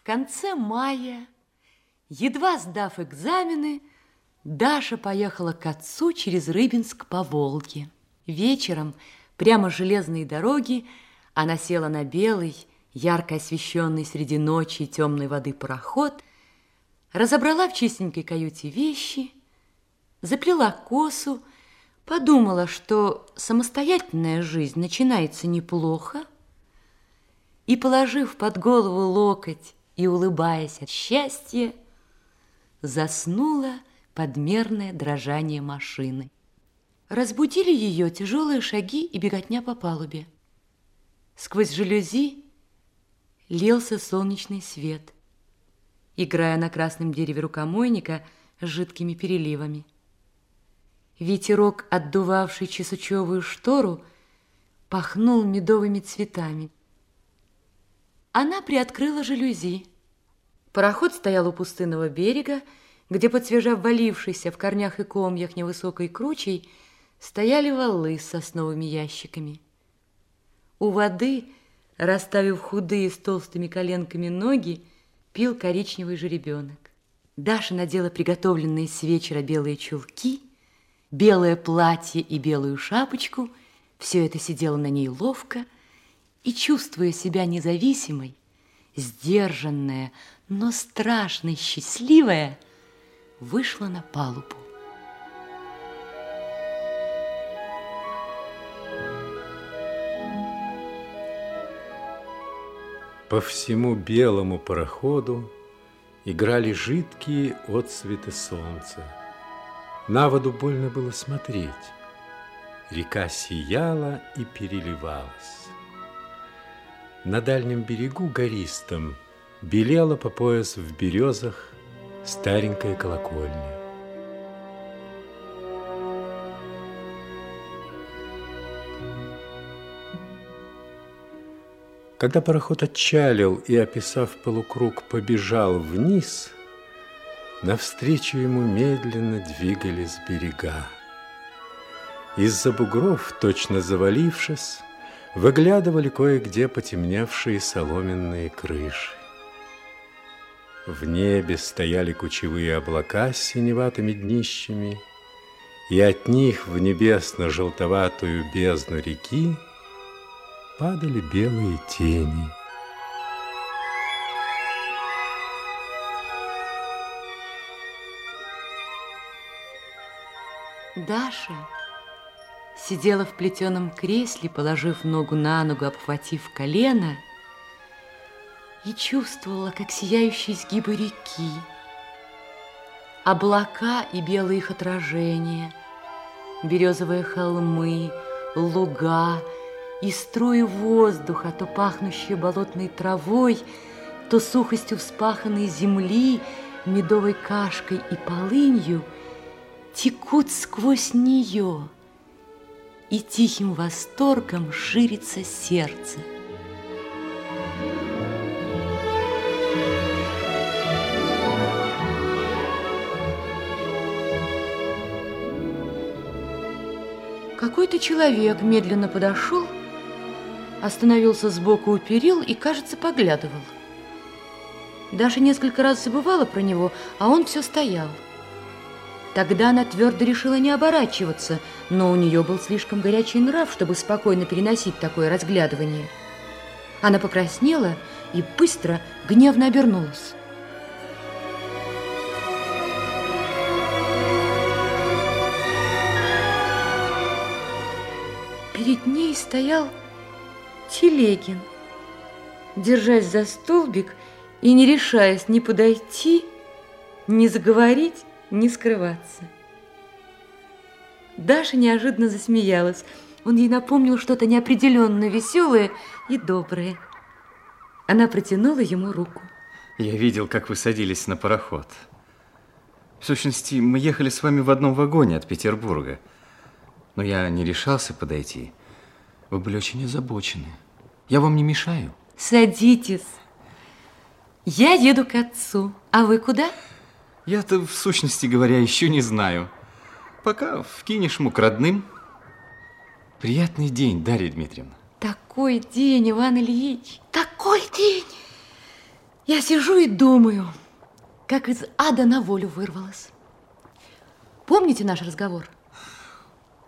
В конце мая, едва сдав экзамены, Даша поехала к отцу через Рыбинск по Волге. Вечером, прямо с железной дороги, она села на белый, ярко освещенный среди ночи и темной воды пароход, разобрала в чистенькой каюте вещи, заплела косу, подумала, что самостоятельная жизнь начинается неплохо, и, положив под голову локоть и улыбаясь от счастья, заснула подмерное дрожание машины. Разбудили ее тяжелые шаги и беготня по палубе. Сквозь жалюзи лился солнечный свет, играя на красном дереве рукомойника с жидкими переливами. Ветерок, отдувавший чесучевую штору, пахнул медовыми цветами. Она приоткрыла жалюзи. Пароход стоял у пустынного берега, где под свежеобвалившейся в корнях и комьях невысокой кручей стояли валы с сосновыми ящиками. У воды, расставив худые с толстыми коленками ноги, пил коричневый жеребенок. Даша надела приготовленные с вечера белые чулки, белое платье и белую шапочку. Все это сидело на ней ловко, и, чувствуя себя независимой, сдержанная, но страшно счастливая, вышла на палубу. По всему белому пароходу играли жидкие отцветы солнца. На воду больно было смотреть. Река сияла и переливалась. На дальнем берегу гористом белела по пояс в березах старенькая колокольня. Когда пароход отчалил и, описав полукруг, побежал вниз, навстречу ему медленно двигались берега. Из-за бугров, точно завалившись, выглядывали кое-где потемневшие соломенные крыши. В небе стояли кучевые облака с синеватыми днищами, и от них в небесно-желтоватую бездну реки падали белые тени. Даша сидела в плетеном кресле, положив ногу на ногу, обхватив колено, и чувствовала, как сияющие сгибы реки, облака и белые их отражения, березовые холмы, луга и струи воздуха, то пахнущие болотной травой, то сухостью вспаханной земли, медовой кашкой и полынью, текут сквозь нее – и тихим восторгом ширится сердце. Какой-то человек медленно подошел, остановился сбоку у перил и, кажется, поглядывал. Даша несколько раз забывала про него, а он все стоял. Тогда она твердо решила не оборачиваться, но у нее был слишком горячий нрав, чтобы спокойно переносить такое разглядывание. Она покраснела и быстро, гневно обернулась. Стоял Телегин, держась за столбик и не решаясь ни подойти, ни заговорить, не скрываться. Даша неожиданно засмеялась. Он ей напомнил что-то неопределенно веселое и доброе. Она протянула ему руку. Я видел, как вы садились на пароход. В сущности, мы ехали с вами в одном вагоне от Петербурга. Но я не решался подойти. Вы были очень озабочены. Я вам не мешаю? Садитесь. Я еду к отцу. А вы куда? Я-то, в сущности говоря, еще не знаю. Пока вкинешь му к родным. Приятный день, Дарья Дмитриевна. Такой день, Иван Ильич, такой день. Я сижу и думаю, как из ада на волю вырвалась. Помните наш разговор?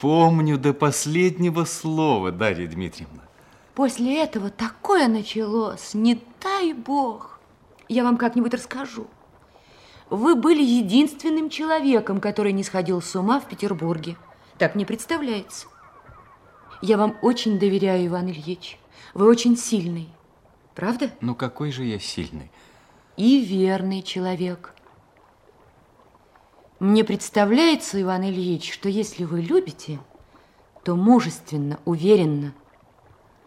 Помню до последнего слова, Дарья Дмитриевна. После этого такое началось, не дай бог. Я вам как-нибудь расскажу. Вы были единственным человеком, который не сходил с ума в Петербурге. Так не представляется. Я вам очень доверяю, Иван Ильич. Вы очень сильный. Правда? Ну какой же я сильный? И верный человек. Мне представляется, Иван Ильич, что если вы любите, то мужественно, уверенно,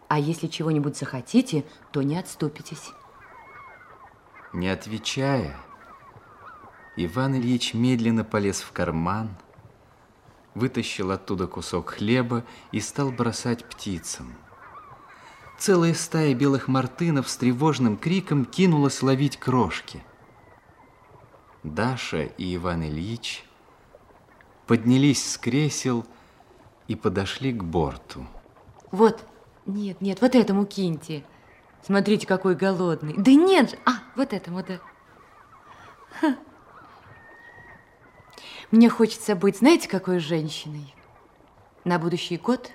а если чего-нибудь захотите, то не отступитесь. Не отвечая, Иван Ильич медленно полез в карман, вытащил оттуда кусок хлеба и стал бросать птицам. Целая стая белых мартынов с тревожным криком кинулась ловить крошки. Даша и Иван Ильич поднялись с кресел и подошли к борту. Вот, нет, нет, вот этому киньте. Смотрите, какой голодный. Да нет же, а, вот этому, да. Ха. Мне хочется быть, знаете, какой женщиной? На будущий год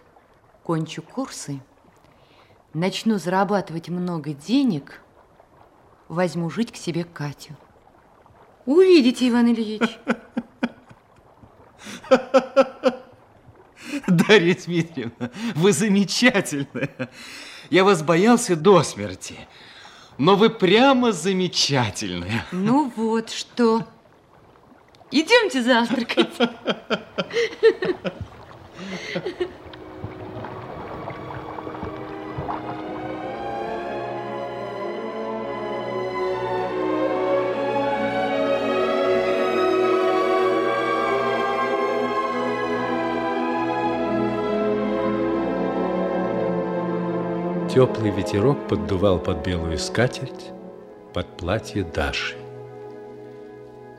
кончу курсы, начну зарабатывать много денег, возьму жить к себе Катю. Увидите, Иван Ильич. Дарья Дмитриевна, вы замечательная. Я вас боялся до смерти, но вы прямо замечательная. Ну вот что. Идемте завтракать. Теплый ветерок поддувал под белую скатерть, под платье Даши.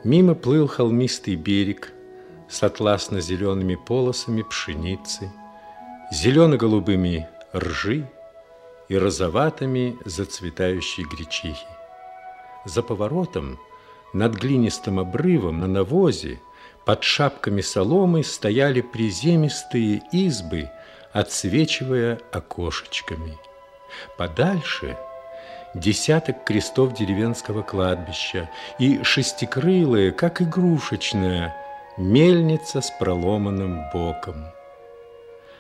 Мимо плыл холмистый берег с атласно-зелеными полосами пшеницы, зелено-голубыми ржи и розоватыми зацветающей гречихи. За поворотом, над глинистым обрывом, на навозе, под шапками соломы стояли приземистые избы, отсвечивая окошечками. Подальше – десяток крестов деревенского кладбища и шестикрылая, как игрушечная, мельница с проломанным боком.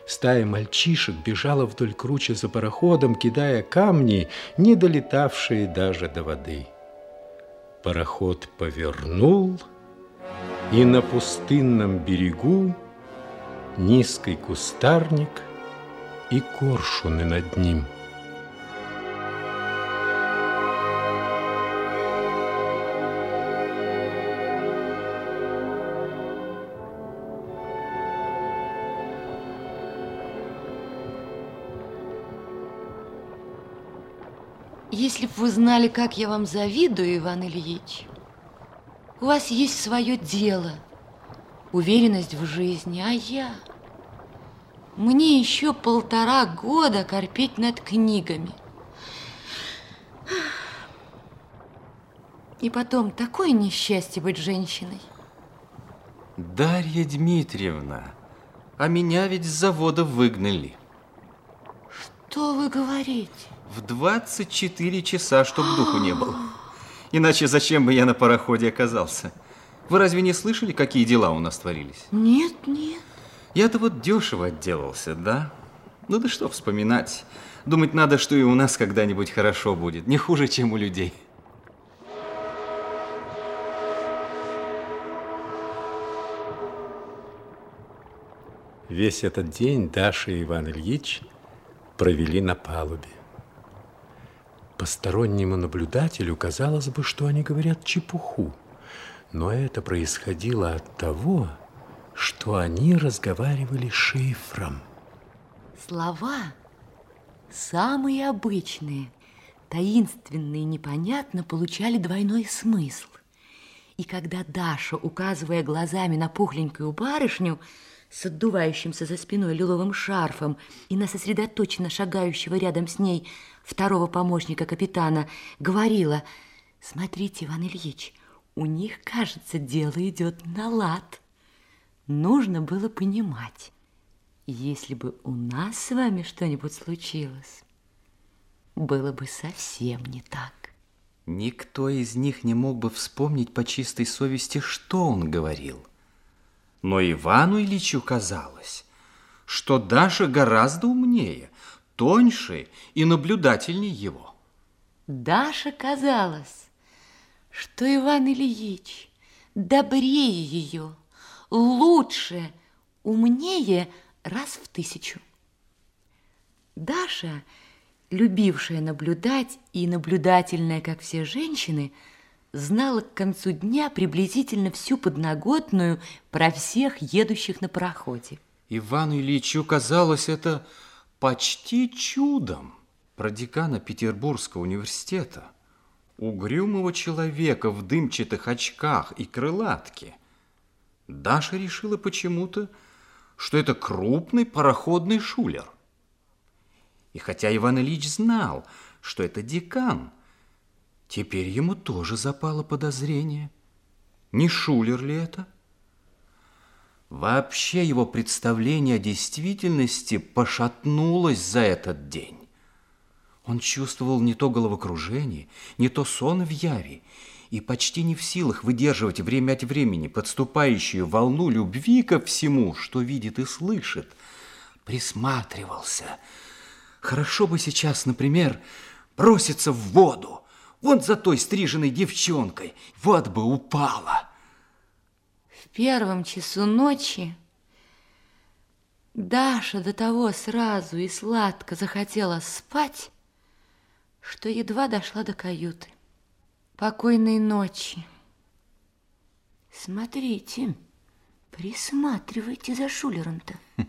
Стая мальчишек бежала вдоль круче за пароходом, кидая камни, не долетавшие даже до воды. Пароход повернул, и на пустынном берегу низкий кустарник и коршуны над ним – вы знали, как я вам завидую, Иван Ильич. У вас есть свое дело, уверенность в жизни, а я... Мне еще полтора года корпеть над книгами. И потом, такое несчастье быть женщиной. Дарья Дмитриевна, а меня ведь с завода выгнали. Что вы говорите? В 24 часа, чтоб духу не было. Иначе зачем бы я на пароходе оказался? Вы разве не слышали, какие дела у нас творились? Нет, нет. Я-то вот дешево отделался, да? Ну да что вспоминать. Думать надо, что и у нас когда-нибудь хорошо будет. Не хуже, чем у людей. Весь этот день Даша и Иван Ильич провели на палубе. Постороннему наблюдателю казалось бы, что они говорят чепуху. Но это происходило от того, что они разговаривали шифром. Слова самые обычные, таинственные, непонятно, получали двойной смысл. И когда Даша, указывая глазами на пухленькую барышню, с отдувающимся за спиной лиловым шарфом и на сосредоточенно шагающего рядом с ней второго помощника капитана, говорила Смотрите, Иван Ильич, у них, кажется, дело идет на лад. Нужно было понимать, если бы у нас с вами что-нибудь случилось, было бы совсем не так. Никто из них не мог бы вспомнить по чистой совести, что он говорил. Но Ивану Ильичу казалось, что Даша гораздо умнее, тоньше и наблюдательнее его. Даша казалось, что Иван Ильич добрее ее, лучше, умнее раз в тысячу. Даша, любившая наблюдать и наблюдательная, как все женщины, знала к концу дня приблизительно всю подноготную про всех едущих на пароходе. Ивану Ильичу казалось это почти чудом про декана Петербургского университета, угрюмого человека в дымчатых очках и крылатке. Даша решила почему-то, что это крупный пароходный шулер. И хотя Иван Ильич знал, что это декан, теперь ему тоже запало подозрение. Не шулер ли это? Вообще его представление о действительности пошатнулось за этот день. Он чувствовал не то головокружение, не то сон в яви, и почти не в силах выдерживать время от времени подступающую волну любви ко всему, что видит и слышит, присматривался. Хорошо бы сейчас, например, броситься в воду, вон за той стриженной девчонкой, вот бы упала. В первом часу ночи Даша до того сразу и сладко захотела спать, что едва дошла до каюты. Покойной ночи. Смотрите, присматривайте за Шулером-то.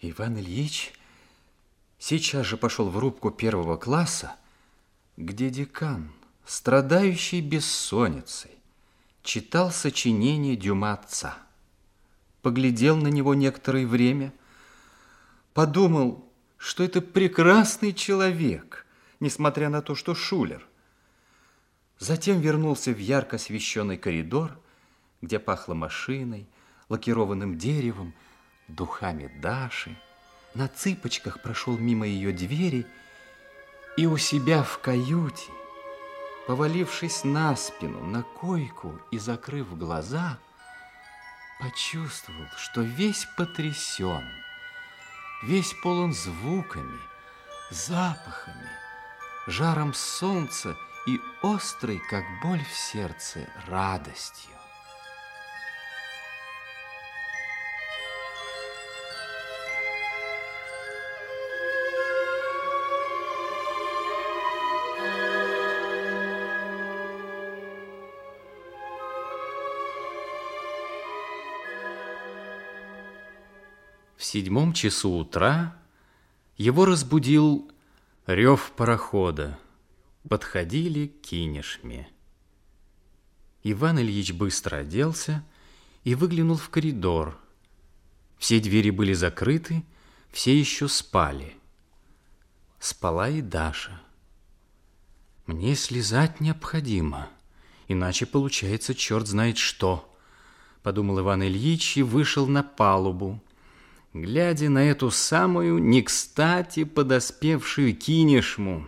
Иван Ильич сейчас же пошел в рубку первого класса, где декан, страдающий бессонницей, читал сочинение Дюма отца. Поглядел на него некоторое время, подумал, что это прекрасный человек, несмотря на то, что шулер – Затем вернулся в ярко освещенный коридор, где пахло машиной, лакированным деревом, духами Даши. На цыпочках прошел мимо ее двери и у себя в каюте, повалившись на спину, на койку и закрыв глаза, почувствовал, что весь потрясен, весь полон звуками, запахами, жаром солнца и острой, как боль в сердце, радостью. Седьмом часу утра его разбудил рев парохода подходили к кинешме. Иван Ильич быстро оделся и выглянул в коридор. Все двери были закрыты, все еще спали. Спала и Даша. Мне слезать необходимо, иначе получается черт знает что, подумал Иван Ильич и вышел на палубу. Глядя на эту самую не кстати подоспевшую кинешму,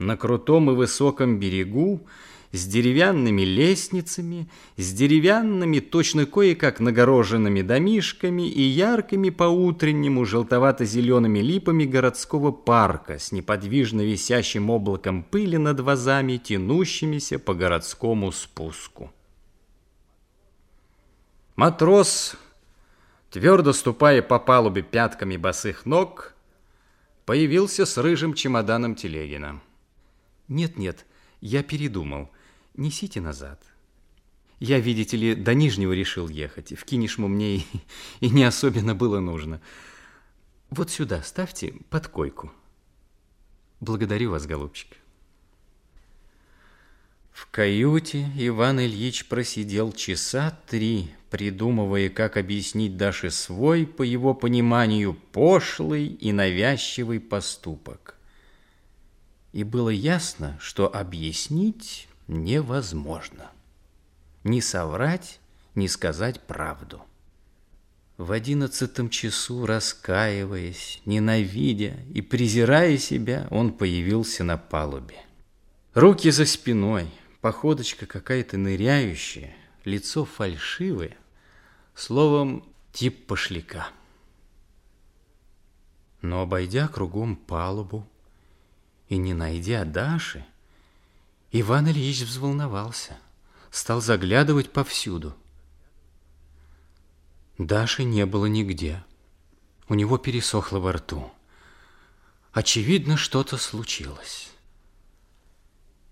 на крутом и высоком берегу, с деревянными лестницами, с деревянными, точно кое-как нагороженными домишками и яркими по-утреннему желтовато-зелеными липами городского парка с неподвижно висящим облаком пыли над вазами, тянущимися по городскому спуску. Матрос, твердо ступая по палубе пятками босых ног, появился с рыжим чемоданом Телегина. Нет-нет, я передумал. Несите назад. Я, видите ли, до Нижнего решил ехать. В Кинешму мне и, и не особенно было нужно. Вот сюда ставьте под койку. Благодарю вас, голубчик. В каюте Иван Ильич просидел часа три, придумывая, как объяснить Даше свой, по его пониманию, пошлый и навязчивый поступок. и было ясно, что объяснить невозможно. Ни соврать, ни сказать правду. В одиннадцатом часу, раскаиваясь, ненавидя и презирая себя, он появился на палубе. Руки за спиной, походочка какая-то ныряющая, лицо фальшивое, словом, тип пошляка. Но, обойдя кругом палубу и не найдя Даши, Иван Ильич взволновался, стал заглядывать повсюду. Даши не было нигде. У него пересохло во рту. Очевидно, что-то случилось.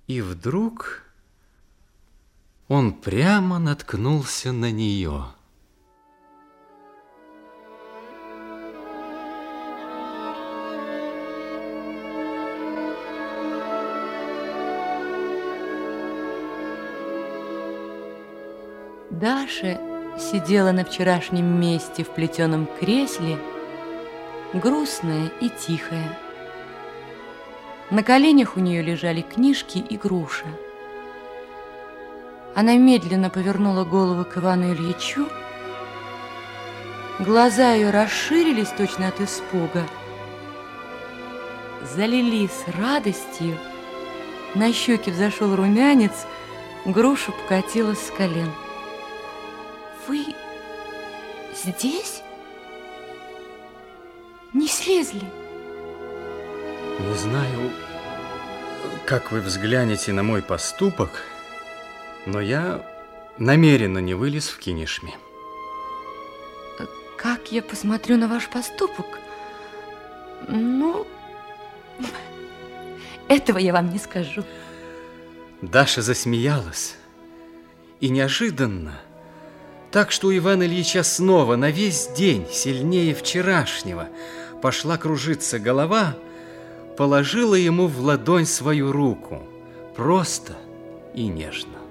И вдруг он прямо наткнулся на нее. Даша сидела на вчерашнем месте в плетеном кресле, грустная и тихая. На коленях у нее лежали книжки и груша. Она медленно повернула голову к Ивану Ильичу. Глаза ее расширились точно от испуга. Залились радостью. На щеки взошел румянец, груша покатилась с колен. Вы здесь? Не слезли? Не знаю, как вы взглянете на мой поступок, но я намеренно не вылез в кинешме. Как я посмотрю на ваш поступок? Ну, этого я вам не скажу. Даша засмеялась. И неожиданно, так что у Ивана Ильича снова на весь день, сильнее вчерашнего, пошла кружиться голова, положила ему в ладонь свою руку, просто и нежно.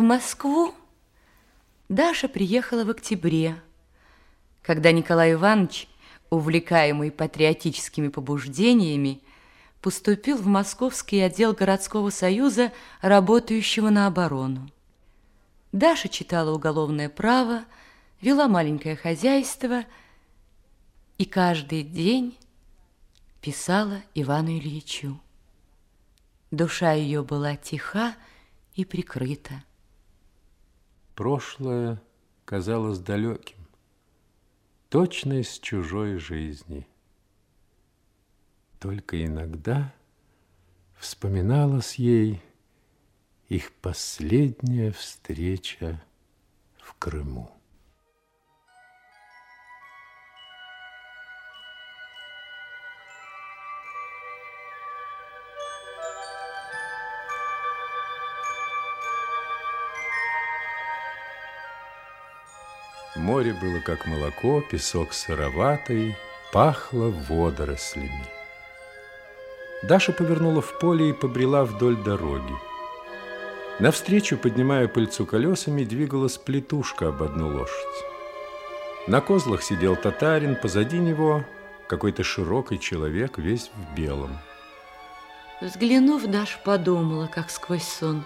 В Москву Даша приехала в октябре, когда Николай Иванович, увлекаемый патриотическими побуждениями, поступил в Московский отдел городского союза, работающего на оборону. Даша читала уголовное право, вела маленькое хозяйство и каждый день писала Ивану Ильичу. Душа ее была тиха и прикрыта. Прошлое казалось далеким, точно из чужой жизни. Только иногда вспоминалась ей их последняя встреча в Крыму. Море было как молоко, песок сыроватый, пахло водорослями. Даша повернула в поле и побрела вдоль дороги. Навстречу, поднимая пыльцу колесами, двигалась плетушка об одну лошадь. На козлах сидел татарин, позади него какой-то широкий человек, весь в белом. Взглянув, Даша подумала, как сквозь сон.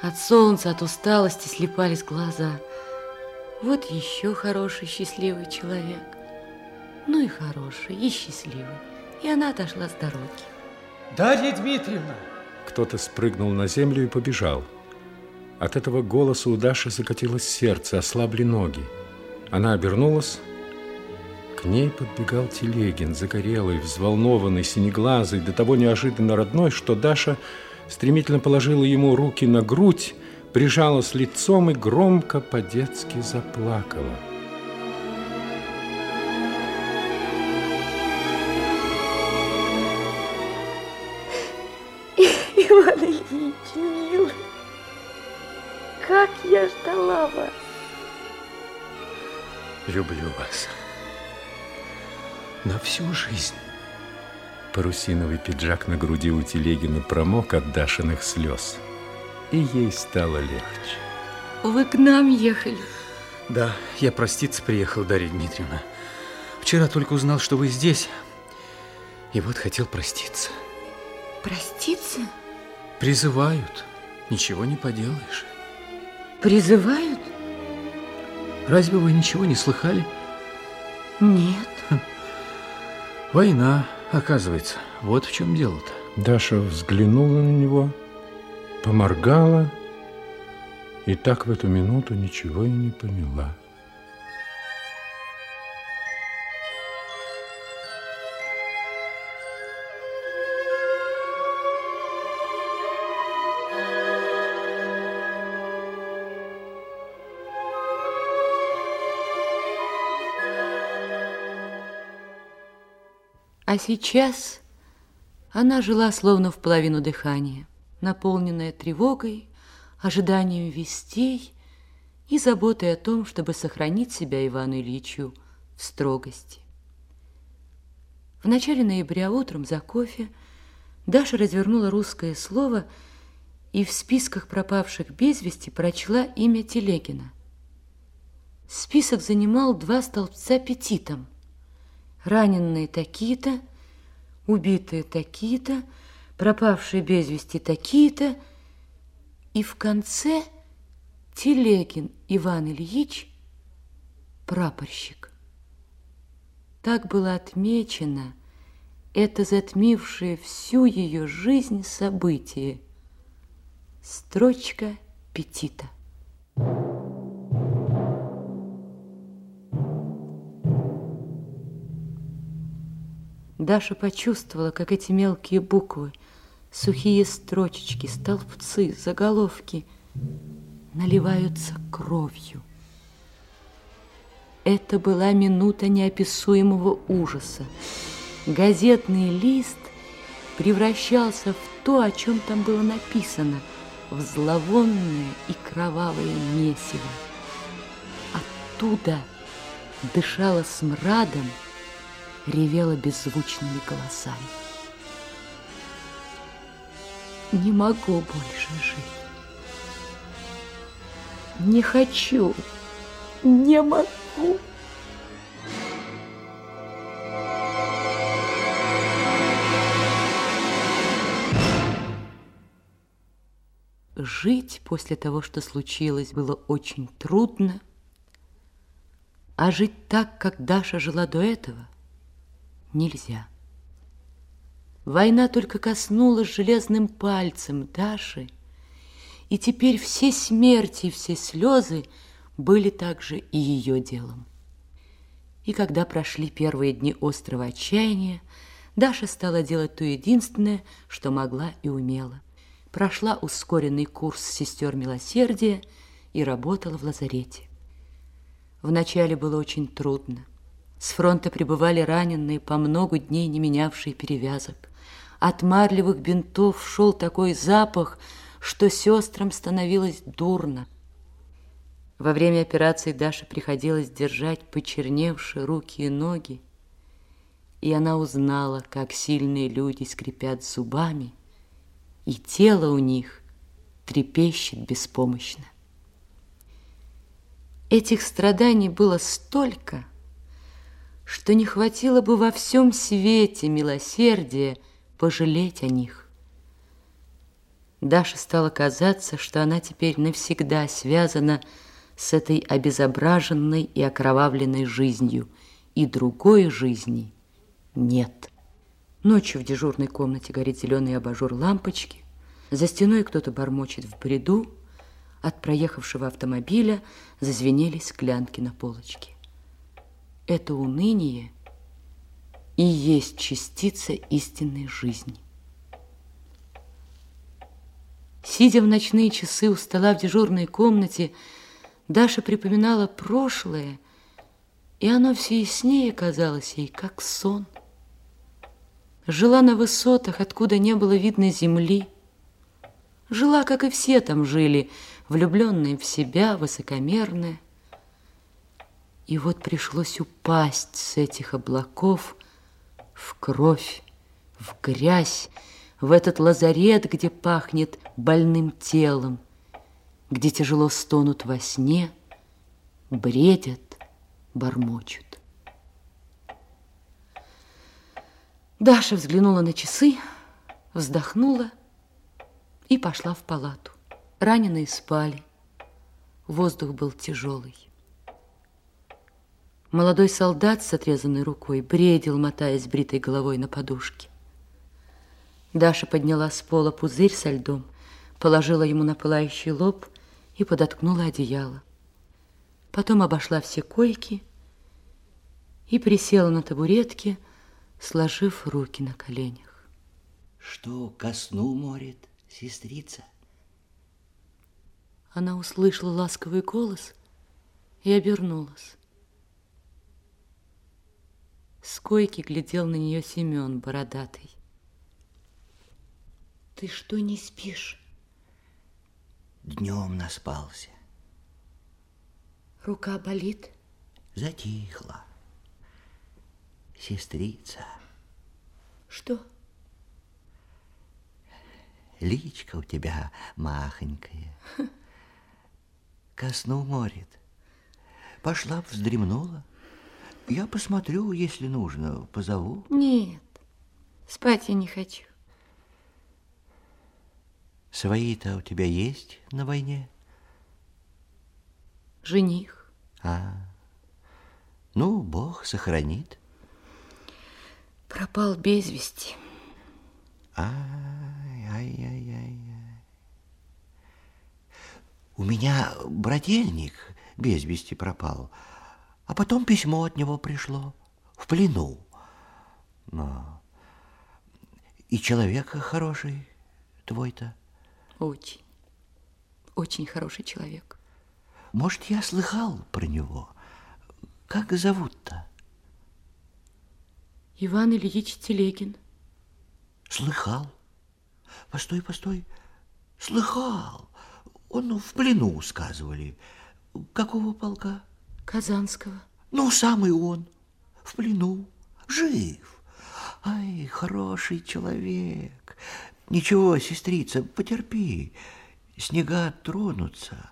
От солнца, от усталости слепались глаза – вот еще хороший, счастливый человек. Ну и хороший, и счастливый. И она отошла с дороги. Дарья Дмитриевна! Кто-то спрыгнул на землю и побежал. От этого голоса у Даши закатилось сердце, ослабли ноги. Она обернулась. К ней подбегал Телегин, загорелый, взволнованный, синеглазый, до того неожиданно родной, что Даша стремительно положила ему руки на грудь, прижалась лицом и громко по-детски заплакала. Иван Ильич, милый, как я ждала вас. Люблю вас. На всю жизнь. Парусиновый пиджак на груди у Телегина промок от Дашиных слез. И ей стало легче. Вы к нам ехали? Да, я проститься приехал, Дарья Дмитриевна. Вчера только узнал, что вы здесь. И вот хотел проститься. Проститься? Призывают. Ничего не поделаешь. Призывают? Разве вы ничего не слыхали? Нет. Война, оказывается. Вот в чем дело-то. Даша взглянула на него, поморгала и так в эту минуту ничего и не поняла. А сейчас она жила словно в половину дыхания, наполненная тревогой, ожиданием вестей и заботой о том, чтобы сохранить себя Ивану Ильичу в строгости. В начале ноября утром за кофе Даша развернула русское слово и в списках пропавших без вести прочла имя Телегина. Список занимал два столбца петитом раненые такие-то, убитые такие-то, пропавшие без вести такие-то, и в конце Телегин Иван Ильич, прапорщик. Так было отмечено это затмившее всю ее жизнь событие. Строчка петита. Даша почувствовала, как эти мелкие буквы, сухие строчечки, столбцы, заголовки наливаются кровью. Это была минута неописуемого ужаса. Газетный лист превращался в то, о чем там было написано, в зловонное и кровавое месиво. Оттуда дышало смрадом ревела беззвучными голосами. Не могу больше жить. Не хочу. Не могу. Жить после того, что случилось, было очень трудно, а жить так, как Даша жила до этого, нельзя. Война только коснулась железным пальцем Даши, и теперь все смерти и все слезы были также и ее делом. И когда прошли первые дни острого отчаяния, Даша стала делать то единственное, что могла и умела. Прошла ускоренный курс сестер милосердия и работала в лазарете. Вначале было очень трудно. С фронта прибывали раненые, по много дней не менявшие перевязок. От марлевых бинтов шел такой запах, что сестрам становилось дурно. Во время операции Даше приходилось держать почерневшие руки и ноги, и она узнала, как сильные люди скрипят зубами, и тело у них трепещет беспомощно. Этих страданий было столько, что не хватило бы во всем свете милосердия пожалеть о них. Даша стала казаться, что она теперь навсегда связана с этой обезображенной и окровавленной жизнью, и другой жизни нет. Ночью в дежурной комнате горит зеленый абажур лампочки, за стеной кто-то бормочет в бреду, от проехавшего автомобиля зазвенели склянки на полочке это уныние и есть частица истинной жизни. Сидя в ночные часы у стола в дежурной комнате, Даша припоминала прошлое, и оно все яснее казалось ей, как сон. Жила на высотах, откуда не было видно земли, Жила, как и все там жили, влюбленные в себя, высокомерные. И вот пришлось упасть с этих облаков в кровь, в грязь, в этот лазарет, где пахнет больным телом, где тяжело стонут во сне, бредят, бормочут. Даша взглянула на часы, вздохнула и пошла в палату. Раненые спали. Воздух был тяжелый. Молодой солдат с отрезанной рукой бредил, мотаясь бритой головой на подушке. Даша подняла с пола пузырь со льдом, положила ему на пылающий лоб и подоткнула одеяло. Потом обошла все койки и присела на табуретке, сложив руки на коленях. Что ко сну морит сестрица? Она услышала ласковый голос и обернулась. С койки глядел на нее Семен бородатый. Ты что, не спишь? Днем наспался. Рука болит? Затихла. Сестрица. Что? Личка у тебя махонькая. Ко сну морит. Пошла вздремнула. Я посмотрю, если нужно, позову. Нет, спать я не хочу. Свои-то у тебя есть на войне? Жених. А, ну, Бог сохранит. Пропал без вести. Ай, ай, ай, ай, ай. У меня брательник без вести пропал, а потом письмо от него пришло в плену. Но и человек хороший твой-то. Очень, очень хороший человек. Может, я слыхал про него. Как зовут-то? Иван Ильич Телегин. Слыхал. Постой, постой. Слыхал. Он в плену, сказывали. Какого полка? Казанского. Ну, самый он. В плену. Жив. Ай, хороший человек. Ничего, сестрица, потерпи. Снега тронутся.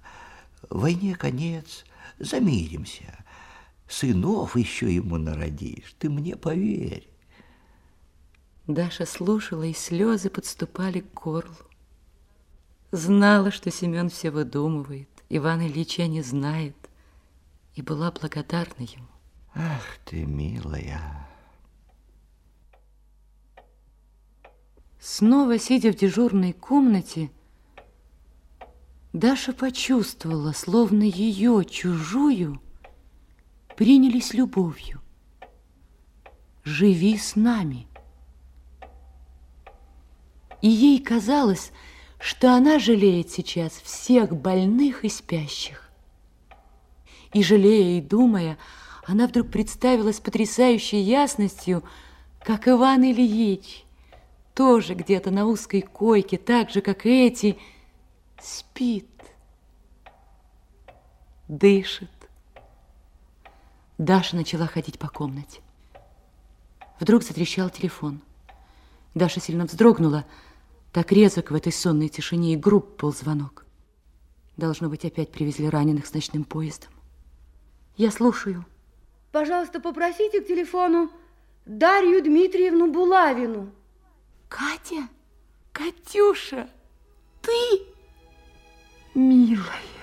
Войне конец. Замиримся. Сынов еще ему народишь. Ты мне поверь. Даша слушала, и слезы подступали к горлу. Знала, что Семен все выдумывает, Иван Ильича не знает, и была благодарна ему. Ах ты, милая. Снова, сидя в дежурной комнате, Даша почувствовала, словно ее, чужую, приняли с любовью. «Живи с нами». И ей казалось, что она жалеет сейчас всех больных и спящих. И жалея и думая, она вдруг представила с потрясающей ясностью, как Иван Ильич – тоже где-то на узкой койке, так же, как и эти, спит, дышит. Даша начала ходить по комнате. Вдруг затрещал телефон. Даша сильно вздрогнула. Так резок в этой сонной тишине и груб был звонок. Должно быть, опять привезли раненых с ночным поездом. Я слушаю. Пожалуйста, попросите к телефону Дарью Дмитриевну Булавину. Катя? Катюша, ты? Милая.